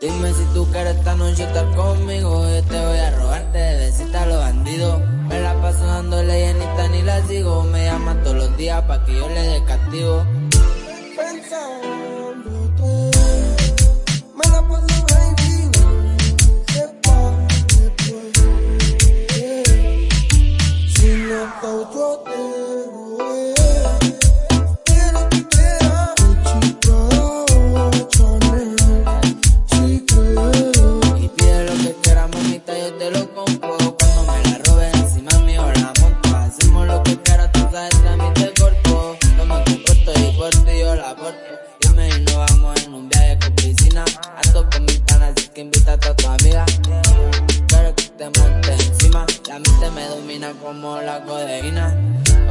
Dime si tú quieres esta noche estar conmigo. Yo te voy a robar, te besita a los bandidos. Me la paso dándole llenita ni la sigo. Me llama todos los días pa' que yo le dé castigo. Te. Y pide lo que quieras, mamita, yo te lo compro. Cuando me la robes encima mío la monto. Hacemos lo que quieras, tú sabes que a mí te corto. Toma tu puesto y por ti yo la porto. La mente me domina como la codeína.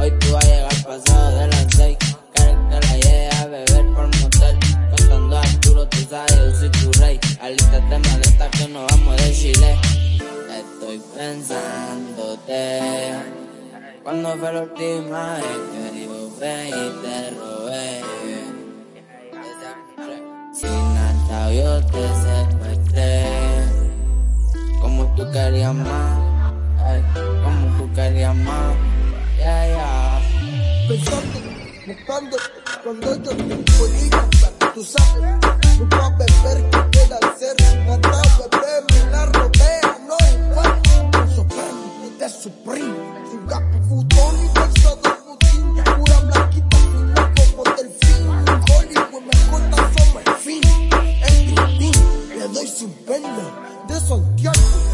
Hoy tú vas a llegar pasado de las seis. Quiero que la lleve a beber por motel. Contando Arturo, tú sabes, yo soy tu rey. Alístate maleta que nos vamos de Chile. Estoy pensándote. Cuando fue la última vez que yo fui pensando, buscando, cuando yo polilla, tú sabes, no puedo que queda al ser, no puedo beber, la rodea, no igual, te sorprende, te suprime, su gato futón y calzado putín, pura blanquita, un loco por el fin, Hollywood me corta sobre el fin, el gritín, le doy sin pena, de Santiago.